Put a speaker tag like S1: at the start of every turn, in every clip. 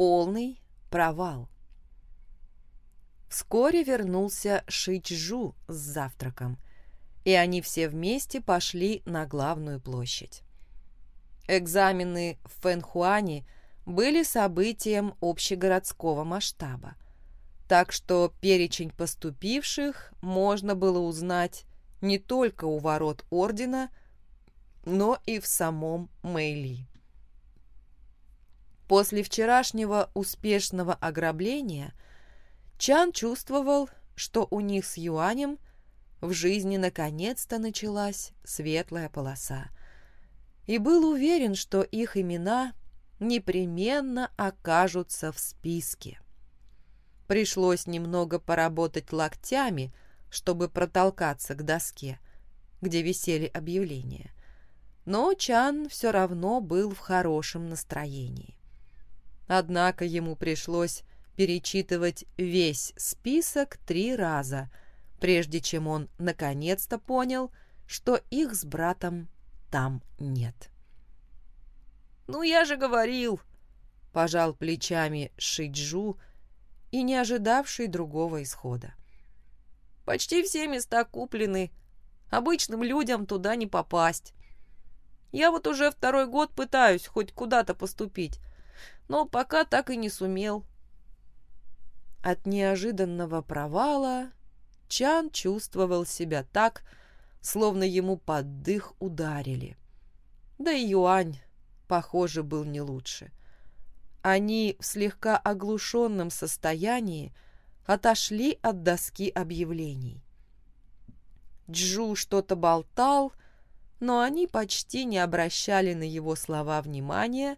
S1: полный провал. Вскоре вернулся Шичжу с завтраком, и они все вместе пошли на главную площадь. Экзамены в Фэнхуане были событием общегородского масштаба, так что перечень поступивших можно было узнать не только у ворот ордена, но и в самом Мэйли. После вчерашнего успешного ограбления Чан чувствовал, что у них с Юанем в жизни наконец-то началась светлая полоса, и был уверен, что их имена непременно окажутся в списке. Пришлось немного поработать локтями, чтобы протолкаться к доске, где висели объявления. Но Чан все равно был в хорошем настроении. Однако ему пришлось перечитывать весь список три раза, прежде чем он наконец-то понял, что их с братом там нет. «Ну, я же говорил!» — пожал плечами Шиджу и не ожидавший другого исхода. «Почти все места куплены. Обычным людям туда не попасть. Я вот уже второй год пытаюсь хоть куда-то поступить, но пока так и не сумел». От неожиданного провала Чан чувствовал себя так, словно ему под дых ударили. Да и Юань похоже, был не лучше. Они в слегка оглушенном состоянии отошли от доски объявлений. Джу что-то болтал, но они почти не обращали на его слова внимания,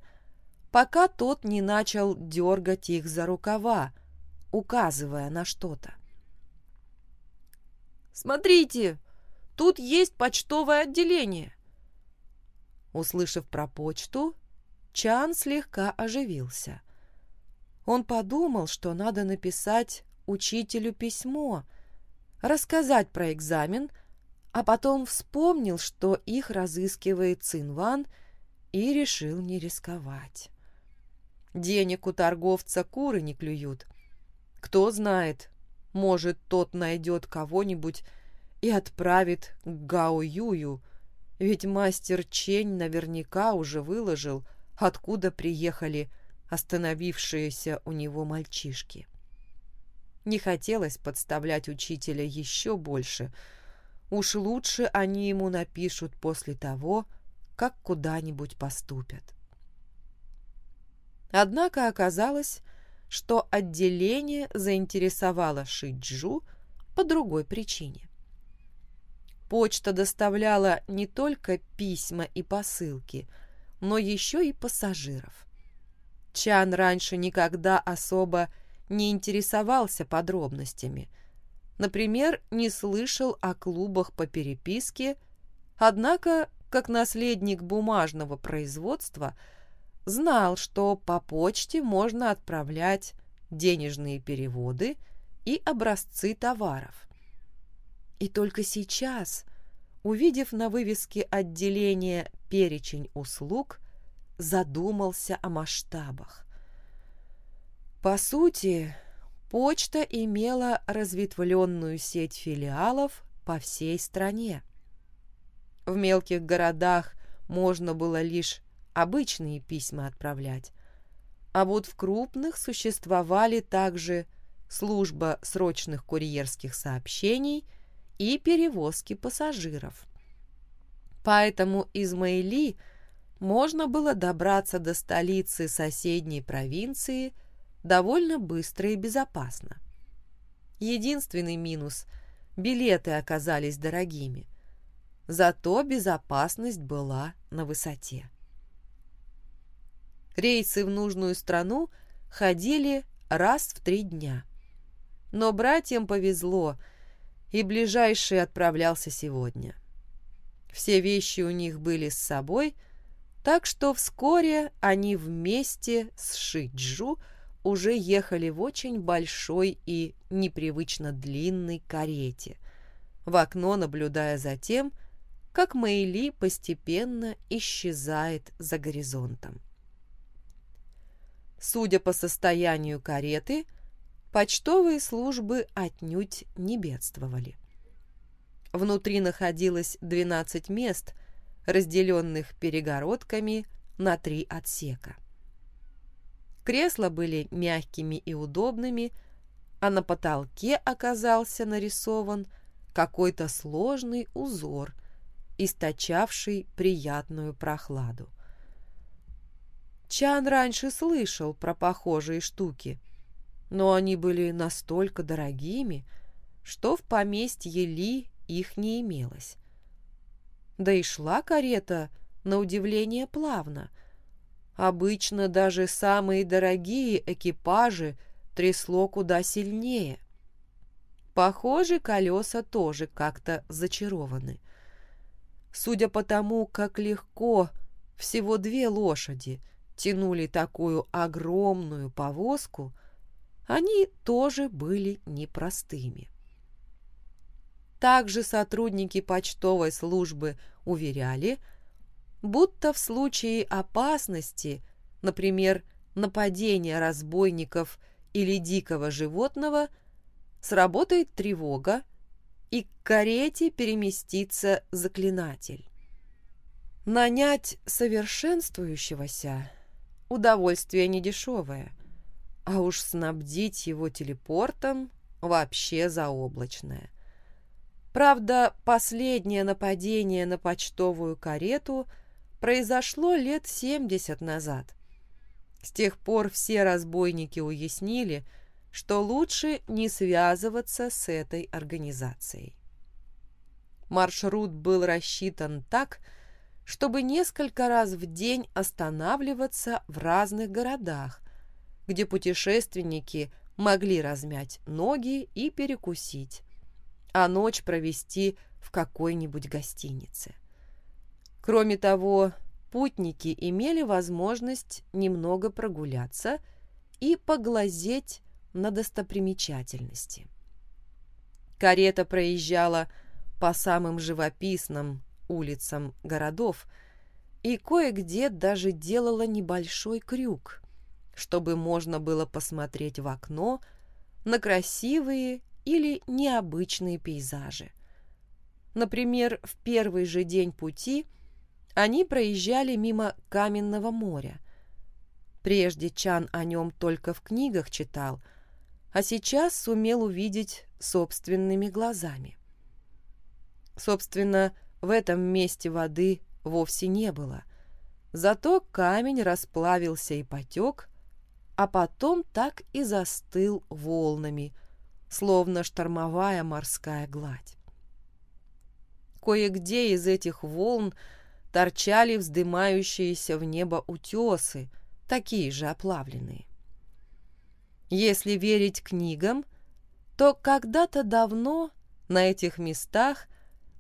S1: пока тот не начал дергать их за рукава, указывая на что-то. «Смотрите, тут есть почтовое отделение. Услышав про почту, Чан слегка оживился. Он подумал, что надо написать учителю письмо, рассказать про экзамен, а потом вспомнил, что их разыскивает Цинван, и решил не рисковать. Денег у торговца куры не клюют. Кто знает, может, тот найдет кого-нибудь и отправит к Гао Юю, ведь мастер Чень наверняка уже выложил, откуда приехали остановившиеся у него мальчишки. Не хотелось подставлять учителя еще больше. Уж лучше они ему напишут после того, как куда-нибудь поступят. Однако оказалось, что отделение заинтересовало Шиджу по другой причине. Почта доставляла не только письма и посылки, но еще и пассажиров. Чан раньше никогда особо не интересовался подробностями. Например, не слышал о клубах по переписке, однако, как наследник бумажного производства, знал, что по почте можно отправлять денежные переводы и образцы товаров. И только сейчас, увидев на вывеске отделения перечень услуг, задумался о масштабах. По сути, почта имела разветвленную сеть филиалов по всей стране. В мелких городах можно было лишь обычные письма отправлять, а вот в крупных существовали также служба срочных курьерских сообщений – и перевозки пассажиров. Поэтому из Мэйли можно было добраться до столицы соседней провинции довольно быстро и безопасно. Единственный минус – билеты оказались дорогими. Зато безопасность была на высоте. Рейсы в нужную страну ходили раз в три дня. Но братьям повезло – и ближайший отправлялся сегодня. Все вещи у них были с собой, так что вскоре они вместе с Шиджу уже ехали в очень большой и непривычно длинной карете, в окно наблюдая за тем, как Мэйли постепенно исчезает за горизонтом. Судя по состоянию кареты, почтовые службы отнюдь не бедствовали. Внутри находилось 12 мест, разделенных перегородками на три отсека. Кресла были мягкими и удобными, а на потолке оказался нарисован какой-то сложный узор, источавший приятную прохладу. Чан раньше слышал про похожие штуки, но они были настолько дорогими, что в поместье Ли их не имелось. Да и шла карета, на удивление, плавно. Обычно даже самые дорогие экипажи трясло куда сильнее. Похоже, колеса тоже как-то зачарованы. Судя по тому, как легко всего две лошади тянули такую огромную повозку, они тоже были непростыми. Также сотрудники почтовой службы уверяли, будто в случае опасности, например, нападения разбойников или дикого животного, сработает тревога, и к карете переместится заклинатель. Нанять совершенствующегося – удовольствие недешевое, а уж снабдить его телепортом – вообще заоблачное – Правда, последнее нападение на почтовую карету произошло лет 70 назад. С тех пор все разбойники уяснили, что лучше не связываться с этой организацией. Маршрут был рассчитан так, чтобы несколько раз в день останавливаться в разных городах, где путешественники могли размять ноги и перекусить а ночь провести в какой-нибудь гостинице. Кроме того, путники имели возможность немного прогуляться и поглазеть на достопримечательности. Карета проезжала по самым живописным улицам городов и кое-где даже делала небольшой крюк, чтобы можно было посмотреть в окно на красивые или необычные пейзажи. Например, в первый же день пути они проезжали мимо Каменного моря. Прежде Чан о нем только в книгах читал, а сейчас сумел увидеть собственными глазами. Собственно, в этом месте воды вовсе не было. Зато камень расплавился и потек, а потом так и застыл волнами, словно штормовая морская гладь. Кое-где из этих волн торчали вздымающиеся в небо утесы, такие же оплавленные. Если верить книгам, то когда-то давно на этих местах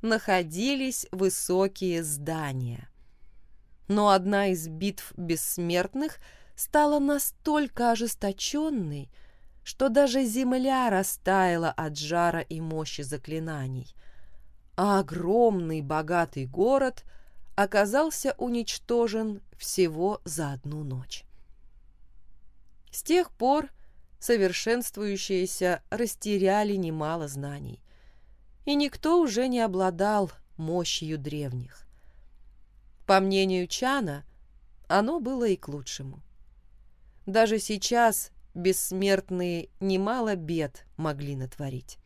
S1: находились высокие здания. Но одна из битв бессмертных стала настолько ожесточенной, что даже земля растаяла от жара и мощи заклинаний, а огромный богатый город оказался уничтожен всего за одну ночь. С тех пор совершенствующиеся растеряли немало знаний, и никто уже не обладал мощью древних. По мнению Чана, оно было и к лучшему. Даже сейчас бессмертные немало бед могли натворить.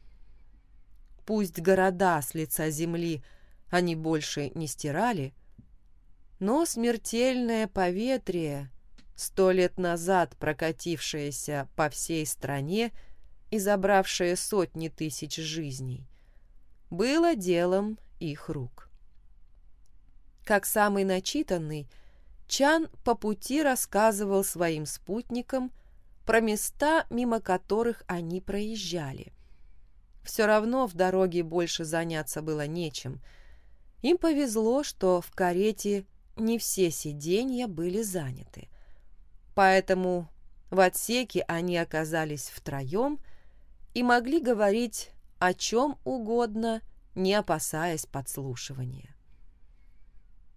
S1: Пусть города с лица земли они больше не стирали, но смертельное поветрие, сто лет назад прокатившееся по всей стране и забравшее сотни тысяч жизней, было делом их рук. Как самый начитанный, Чан по пути рассказывал своим спутникам про места, мимо которых они проезжали. Все равно в дороге больше заняться было нечем. Им повезло, что в карете не все сиденья были заняты. Поэтому в отсеке они оказались втроем и могли говорить о чем угодно, не опасаясь подслушивания.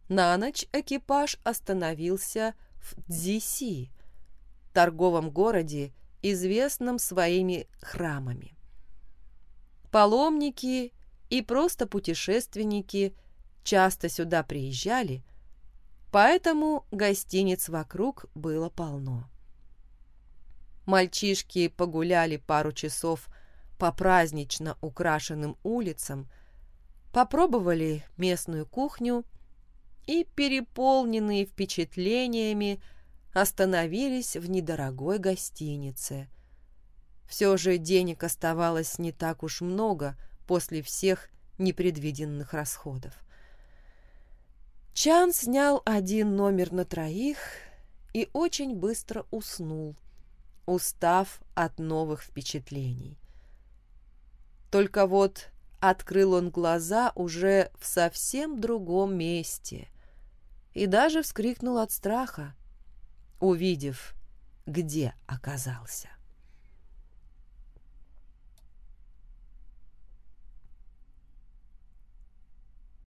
S1: На ночь экипаж остановился в Дзиси, торговом городе, известном своими храмами. Паломники и просто путешественники часто сюда приезжали, поэтому гостиниц вокруг было полно. Мальчишки погуляли пару часов по празднично украшенным улицам, попробовали местную кухню и, переполненные впечатлениями, остановились в недорогой гостинице. Все же денег оставалось не так уж много после всех непредвиденных расходов. Чан снял один номер на троих и очень быстро уснул, устав от новых впечатлений. Только вот открыл он глаза уже в совсем другом месте и даже вскрикнул от страха, увидев, где оказался.